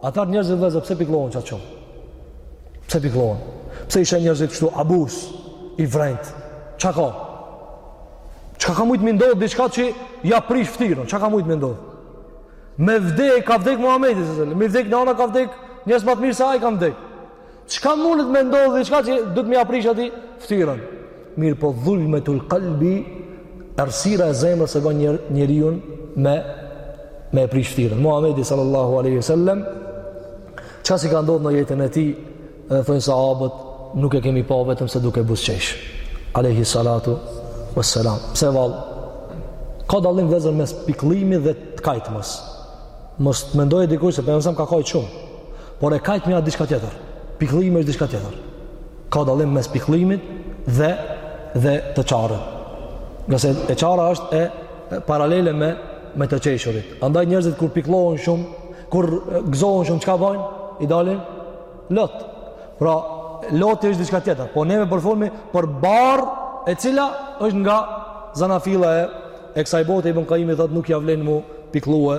Atëherë njerëzit vllezër, pse pikllohen qaq shumë? Pse pikllohen? Pse i sheh njerëzit kështu abus, i vrenjt? Çka ka? Çka ka mujt me ndodh diçka që ja prish ftyrën? Çka ka mujt me ndodh? Me vdek, ka vdek Muhammedi, me vdek nana, ka vdek, njerëz ma të mirë se aj kan vdek. Çka mundet me ndodhë diçka që duhet me ja prish atij ftyrën? Mirëpo dhulmetul kalbi, errësira e zemrës e bën njer, njeriun me, me ja prish ftyrën. Muhamedi sallallahu aleyhi sallem, çka s'i ka ndodhë në jetën e tij, dhe thonë sahabët, nuk e kemi pa vetëm se duke buzëqesh. Aleyhi salatu vë selam. Pse vallë? Ka dallim vllezër mes pikllimit dhe të kajtmes. Mos të mendojë dikush se për nësëm ka kajtë shumë. Por e kajtmja është diçka tjetër. Pikëllimi është diçka tjetër. Ka dallim mes pikëllimit dhe dhe të qarës. Ngase e qara është e, e paralele me me të qeshurit. Andaj njerëzit kur pikëllohen shumë, kur gëzohen shumë çka bajn, i dalin lot. Pra, loti është diçka tjetër, po neve po folmi për barrë e cila është nga zanafilla e e kësaj bote Ibn Kajimi thotë nuk ja vlen mu pikëllue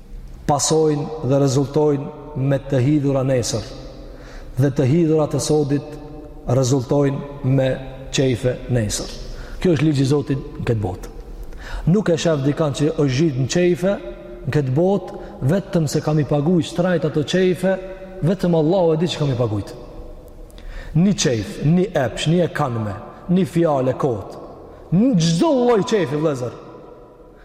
pasojnë dhe rezultojnë me të hidhura nesër dhe të hidhurat e sodit rezultojnë me qejfe nesër kjo është ligji i zotit në këtë botë nuk e shef dikan që është gjithë në qejfe në këtë botë vetëm se ka me i pagujt shtrejt ato qejfe vetëm Allahu e di qysh ka me i pagujt një qejf, një epsh, një e kanme një fjalë e kotë, çdo lloj qejfi vllezër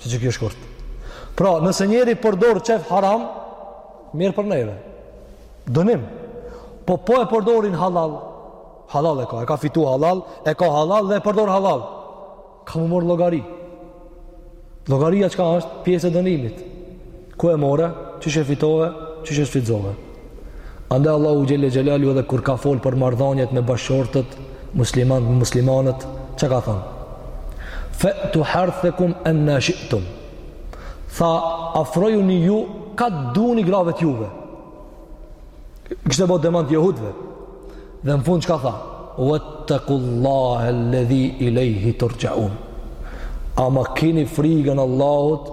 Që që kjo shkurt. Pra, nëse njeri përdor qef haram, mjerë për neve. Dënim. Po, po e përdorim hallall, hallall e ka, e ka fitu hallall, e ka hallall dhe e përdor hallall. Ka mu marrë llogari. Llogaria çka është? Pjesë e dënimit. Ku e more, qysh e fitove, qysh e shfrytëzove. Andaj Allahu xhelle xhelalu edhe kur ka fol për marrëdhëniet me bashkëshortët, muslimanët me muslimanët, çka ka thënë? Fa'tu harthakum anna shi'tum. Tha afrojuni ju ka duni grave të juve. Kishte bo demant jehudëve. Dhe në fund çka tha? Wattaqullaha alladhi ilayhi turja'un. Ama keni frigën Allahut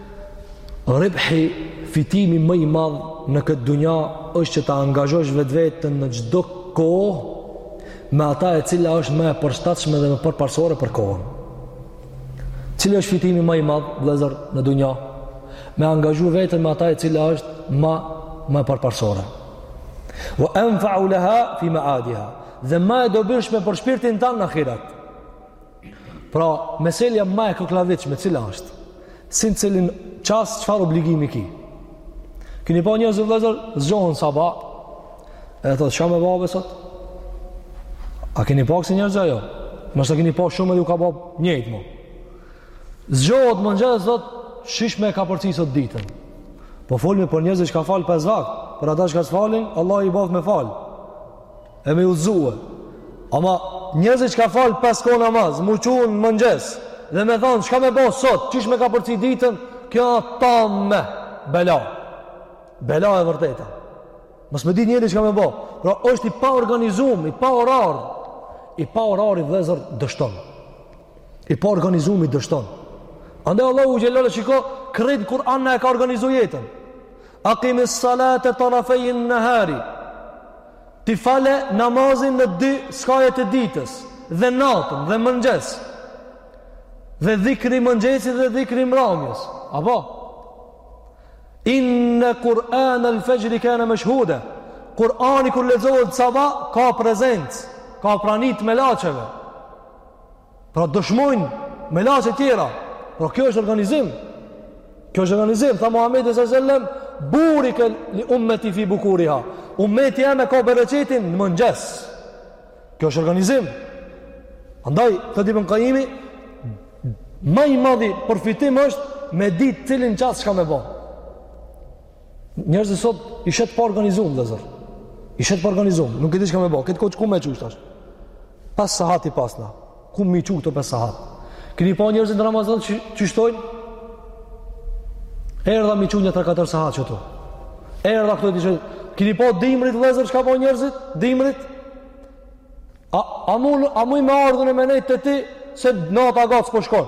Ribhi, fitimi më i madh në këtë dunja është që ta angazhosh vetveten në çdo kohë me ata e cila është më e përshtatshme dhe më përparësore për kohën. Cili është fitimi më i madh vëllazër në dunja? Me angazhu veten me ata e cila është më më e përparësore. Wa anfa'u laha fi ma'adiha. Dhe më e dobishme për shpirtin tanë në ahiret. Pra, meselja më e koklavitshme cila është? Si në cilin çast çfarë obligimi ki? Keni pa njerëzit vëllezër zgjohen sabah. E thotë çka me bo be sot. A keni pa kësi njerëz a jo? Ndoshta keni pa shumë e ju ka bo njëjtë më. Zgjohet n'mëngjes thotë qysh me kapërcy sot ditën. Po folmi për njerëzit çka fal pes vakt, për ata çka s'falin, Allah i boftë me fal. E me i udhëzue. Ama njerëzit çka falë pes kohë namaz, m'u çu në mëngjes, dhe me thanë, çka me bo sot, qysh me kapërcy ditën, kjo tamam bela. Bela e vërteta. Mos me ditë njeri çka me bo. Pra është i paorganizum, i paorar. I paorari vëllezër dështon. I paorganizumi dështon. Andaj Allahu xhelle ala, shiko, krejt Kur'an na e ka organizu jetën. Akimis salate tarafejin nehari. Ti fale namazin në dy skajet e ditës, dhe natën, dhe mëngjes, dhe dhikri mëngjesit dhe dhikri mramjes. Apo? Inne Kur'anel fexhri kane meshhuda. Kur'ani kur lexohet sabah, ka prezencë, ka prani të melaqeve. Pra dëshmojnë melaqe tjera. Pra kjo është organizim. Kjo është organizim. Tha Muhammedi salallahu alejhi ve selem, burike li ummeti fi bukuriha. Umeti jem e ka bereqetin në mëngjes. Kjo është organizim. Andaj, tha Ibën Kajimi, ma i madhi përfitim është me ditë cilin çast çka me bo. Njerëzit sot i sheh t'paorganizum vëllezër. I sheh t'paorganizum, nuk e di çka me bo. Këtë kohë ku me çu tash? Pes sahat i pasna. Ku me i çu këto pes sahat? Keni pa njerëzit në Ramazan qysh thojnë? Erdha me i çu nja 3-4 sahat këtu. Erdha këtu diçka. Keni pa dimrit vëllezër çka bojnë njerëzit? Dimrit? A a muj a muj me ardhun e me nejt te ti se nata e gatë s'po shkon.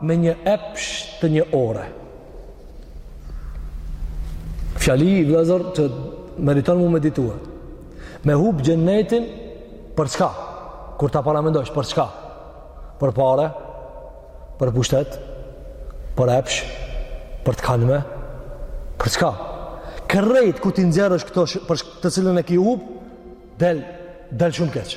me një epsh të një ore. Fjali vllezër që meriton mu medituar. Me hup xhennetin për çka? Kur ta paramendosh për çka? Për pare, për pushtet, për epsh, për të kalme, për çka? Krejt kur t'i nxjerrësh këto për të cilën e ki hup, del, del shumë keq.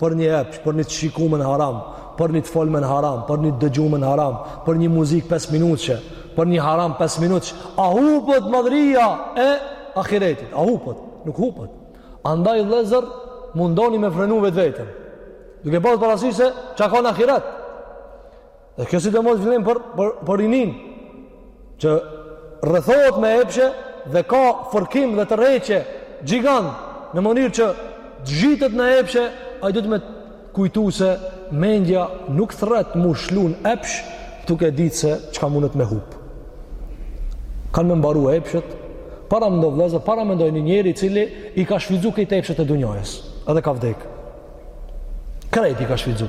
për një epsh, për një të shikume n'haram, për një të folme n'haram, për një të dëgjume n'haram, për një muzikë 5 minutëshe, për një haram 5 minutëshe, a hupet madhëria e ahiretit, a hupet, nuk hupet. Andaj vllezër mundoni me frenu vetveten, duke pas parasysh se çka ka në ahiret. Dhe kjo sidomos vlen për, për, për rininë, që rrethohet me epshe dhe ka fërkim dhe tërheqje gjigant, në mënyrë që zhytet në epshe, ai duhet me kujtu se mendja nuk thrret m'u lshu n'epsh, duke ditë se çka mundet me hup. Kanë me mbaru epshet, paramendo vllezër, paramendoje një njeri i cili i ka shfrytzu krejt epshet e dunjajës, edhe ka vdekë. Krejt i ka shfrytzu.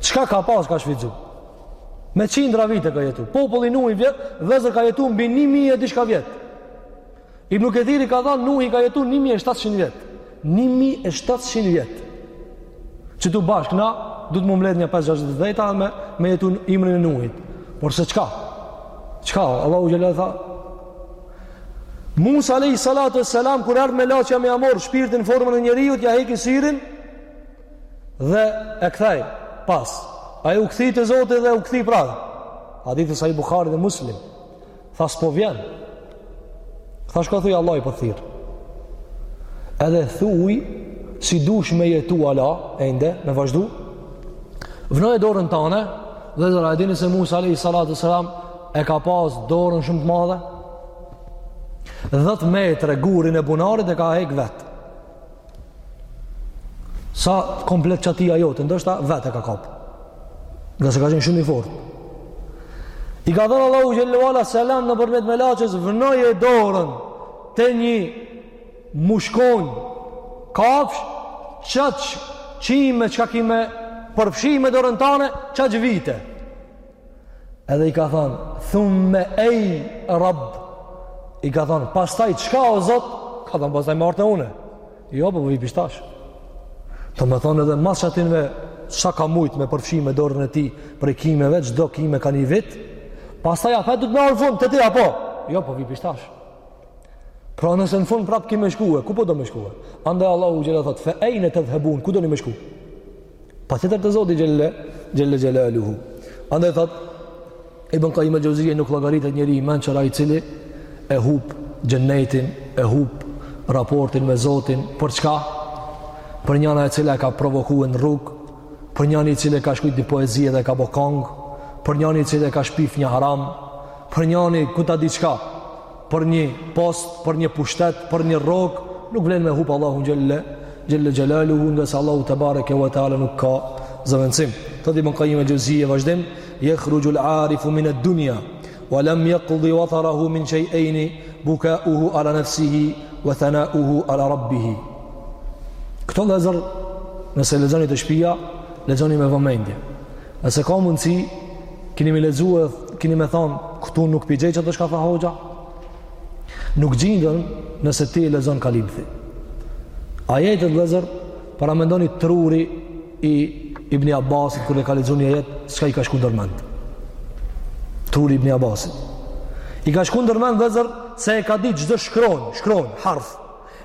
Çka ka pas ka shfrytzu. Me qindra vite ka jetu. Populli, Nuhi vet, vllezër, ka jetu mbi 1000 e dishka vjet. Ibn Kethiri ka thanë Nuhi ka jetu 1700 vjet. 1700 vjet. Qetu bashkë na, duhet m'u mbledh nja 5-6 dhjeta e me jetu ymrin e Nuhit. Por se çka? Çka? Allahu Xhelle tha, Musa alayhi salatu wassalam kur ardh melaqja me ia marr shpirtin n'formën e njeriut ja heki syrin dhe e kthej pas ai u kthi te Zoti dhe u kthi prap hadithi sahih Buhari dhe Muslim tha s'po vjen tha shko thuj Allahi po t'thirr edhe thuj si dush me jetu ala ende me vazhdu vnoje dorën tane vllezër a e dini se Musa alayhi salatu wassalam e ka pas dorën shumë të madhe 10 metre gurin e bunarit e ka hek vet sa komplet çatia jote ndoshta vet e ka kap ngase ka qenë shumë i fortë i ka dhënë Allahu xhelle ue ala selam nëpërmjet melaqes vënoje dorën te një mushkon kafshë qaq qime çka ki me përfshi me dorën tane qaq vite Edhe i ka thonë, thumme ej rab, i ka thonë, pastaj, çka o zot, ka thonë, pastaj me ardh te une, jo, po vi prej qtash. Domethonë edhe mas qatynve, sa ka mujtë me përfshi me dorën e tij, prej qimeve, çdo qime ka një vit, pastaj, apet duhet me ardh n'fund te ti, a po, jo, po vi prej qtash. Pra nëse në fund prap ki me shkue, ku po do me shkue? Andaj Allahu xhelle thotë, fe ejne tedhhebun, ku doni me shkue? Patjetër te zoti xhele, xhele xhelaluhu. Andaj thot, Ibn Kajim el Xhevzije nuk llogaritet njeri i mençur ai i cili e hup xhenetin, e hup raportin me zotin, për çka? Për njana e cila e ka provoku në rrugë, për njani i cili e ka shkrujt një poezi edhe e ka bo kong, për njani i cili e ka shpif një haram, për njani ku ta di çka, për një post, për një pushtet, për një rrogë, nuk vlen me hup Allahu xhele, xhele xhelaluhu, ngase Allahu tebareke ve teala nuk ka zëvendësim. Thot Ibn Kajim el Xhevzije në vazhdim, jekhruxhul arifu mined dunja, wa lem jekdi watarahu min shej'ejni, bukauhu ala nefsihi, wa thanauhu ala rabbihi. Këto vllezër, nëse lexoni te shpia, lexoni me vëmendje. Nëse ka mundësi, Kini me lexu e kini me thon këtu nuk p'i gjej qato çka tha hoxha. Nuk gjinden nëse ti lexon kalimthi. Ajetet vëllazër paramendoni truri i Ibni Abbasit kur e ka lexu një ajet, se çka i ka shku ndërmend. Truri i Ibni Abbasit. I ka shku ndërmend vëllazër se e ka ditë çdo shkronjë, shkronjë harf.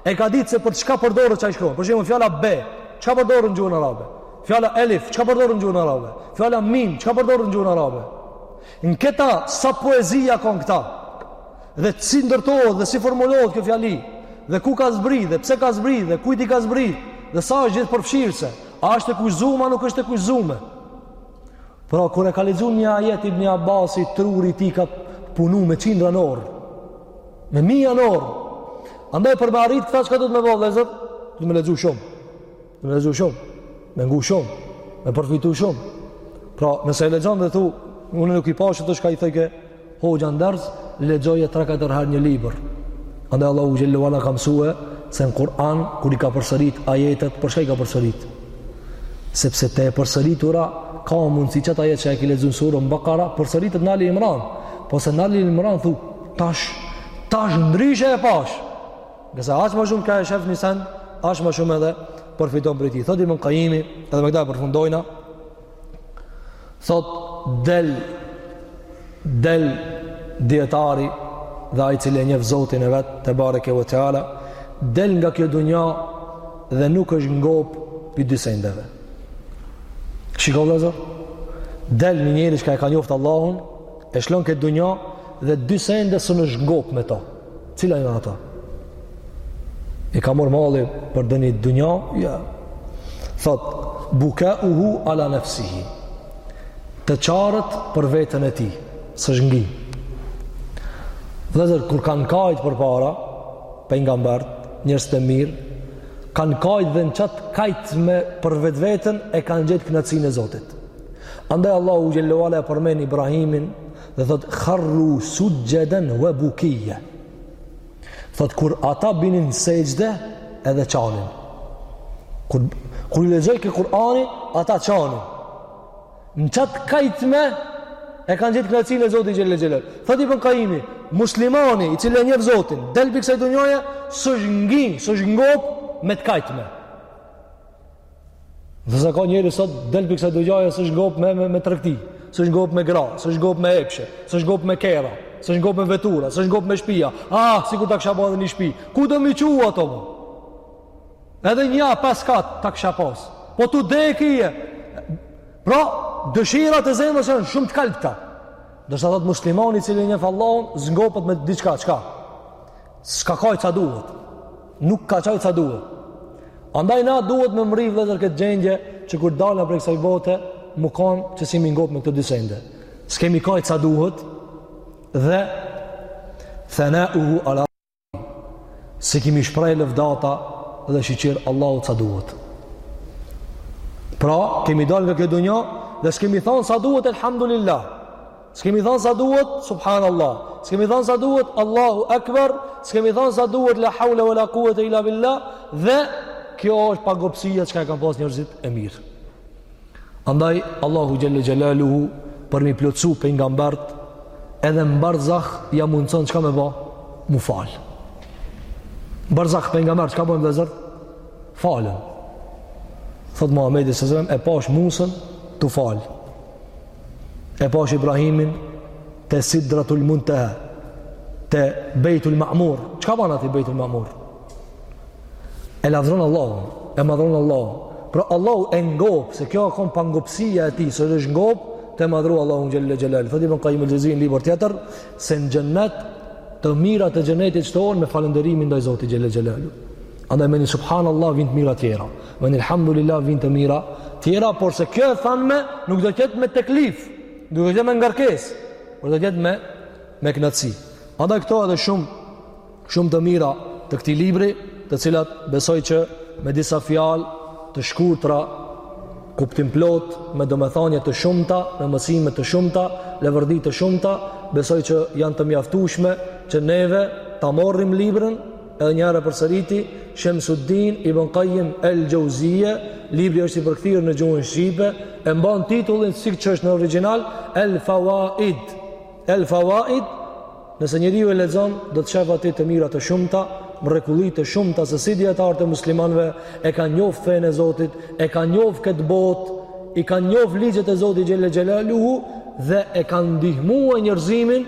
E ka ditë se për çka përdoret qajo shkronjë. Për shembull fjala be, çka përdoret në gjuhën arabe? Fjala elif, çka përdoret në gjuhën arabe? Fjala mim, çka përdoret në gjuhën arabe? Në këta, sa poezi a konë këta? Dhe si ndërtohet dhe si formulohet kjo fjali? Dhe ku ka zbri, dhe pse ka zbri, dhe kujt i ka zbri? Dhe sa është gjithëpërfshirëse? A është e kufizume, a nuk është e kufizume? Pra, kur e ka lexu një ajet Ibni Abbasi, truri i tij ka punu me qindra në orë. Me mija në orë. Andaj për me arritë këta çka duhet me bo, vllezër, duhet me lexu shumë. Me lexu shumë, me ngu shumë, me përfitu shumë. Pra, nëse e lexon dhe thu, unë nuk i pashë qato çka i thojke hoxha n'ders, lexoje 3-4 herë një libër. Andaj Allahu xhele ve ala ka msu, se në Kur'an, kur i ka përsërit ajetet, për çka i ka përsërit? Sepse te e përsëritura, ka mundësi qat ajet që e ki lexu në suren Bekare, përsëritet në Ali Imran. Porse në Ali Imran thu, tash, tash ndryshe e pashë. Ngase aq ma shumë ka e shef një sen, aq ma shumë edhe përfiton prej tij. Thot Ibn Kajimi, edhe me këta e përfundojna, thot del, del dijetari dhe ai cili e njef zotin e vet, tebareke ve teala, del nga kjo dunja dhe nuk është ngop pi dy sendeve. Shiko vllezër, del një njeri çka e ka njoftë Allahun, e shlon këtë dunja dhe dy sende s'un është ngop me to. Cila janë ata? E ka mor malli për dëni dunja? Ja. Thot, bukauhu ala nefsihi. Të qarët për veten e tij, s'është ngi. Vllezër, kur kanë kajtë përpara pejgamberët, njerëzit e mirë, kanë kajtë dhe në qat kajtme për vetveten, e kanë gjet kënaqsinë e Zotit. Andaj Allahu xhele ue ala e përmen Ibrahimin, Dhe thot kharru sujadan wa bukiya. Thot kur ata binin në sejdë edhe qanin. Kur kur iu lexojke Kur'ani, ata qanin. Në qat kajtme e kanë gjet kënaqësinë e Zotit xhele xhelaluhu. Thot Ibn Kajimi, muslimani i cili e njeh Zotin, del pi kësaj dunjaje, s'është ngi, s'është ngop me të kajtme. Ndërsa ka njeri sot del pi kësaj dunjaje s'është ngop me, me, me tregti, s'është ngop me gra, s'është ngop me epshe, s'është ngop me kerra, s'është ngop me vetura, s'është ngop me shpia. Ah, sikur ta kisha pas edhe një shpi. Ku do me i çu ato? Më? Edhe nja pesë kat ta kisha pas. Po tu dek je. Pra, dëshirat e zemrës janë shumë të kalbta. Ndërsa thot muslimani i cili njeh Allahun, s'ngopet me diçka, çka? S'ka kajt sa duhet. Nuk ka qajt sa duhet. Andaj na duhet me mrri vllezër këtë gjendje që kur dalim prej kësaj bote, me konë që s'jemi ngop me këto dy sende. S'kemi kajt sa duhet dhe thenauhu ala s'i kemi shpreh lëvdata dhe shyqyr Allahut sa duhet. Pra, kemi dalë nga kjo dunja dhe s'kemi thonë sa duhet, elhamdulillah. S'kemi thanë sa duhet, subhanallah. S'kemi thanë sa duhet, Allahu Akbar. S'kemi thanë sa duhet, la haule ve la kuvete il-la bil-lah. Dhe kjo është pangopsia çka e kanë pas njerëzit e mirë. Andaj, Allahu xhele xhelaluhu për me i plotësu pejgamberët, edhe n'berzah ja mundëson çka me ba? M'u falë. N'berzah pejgamberët, çka bojnë vllezër? Falen. Thotë Muhammedi alejhi selam, e pash Musën tu u falë. e pash Ibrahimin te Sidratul Muntaha te Bejtul Ma'mur çka ban aty Bejtul Ma'mur e lavdron Allahun e madhron Allahun pra Allahu e ngop se kjo a kon pangopsia e tij se s'është ngop tu e madhru Allahun xhele xhelaluhu thotë Ibn Kajim el Xheuzi n'libër tjetër se në xhennet të mirat e xhennetit shtohen me falenderimin ndaj Zotit xhele xhelaluhu andaj me një subhanallah vijnë t'mira tjera Me një alhamdulillah vijnë të mira tjera, por se kjo e thënme, nuk do të jetë me teklif, nuk do të jetë me ngarkesë, por do të jetë me, me knaqësi. Ma da këto edhe shumë, shumë të mira të këtij libri, të cilat besoj që me disa fjalë të shkurtra, kuptim plot, me domethënie të shumta, me mësime të shumta, leverdi të shumta, besoj që janë të mjaftueshme, që neve ta morrim librën, Edhe një herë e përsëriti Shemsuddin Ibn Qayyim el-Xheuzije, libri është i përkthyer në gjuhën shqipe, e mban titullin siç është në origjinal El-Fawaid. El-Fawaid, nëse njeriu e lexon, do të shef aty të mira të shumta, mrekulli të shumta se si dijetarët e muslimanëve e kanë njoft fenë e Zotit, e kanë njoft këtë botë, i kanë njoft ligjet e Zotit xhele xhelaluhu dhe e kanë ndihmuar njerëzimin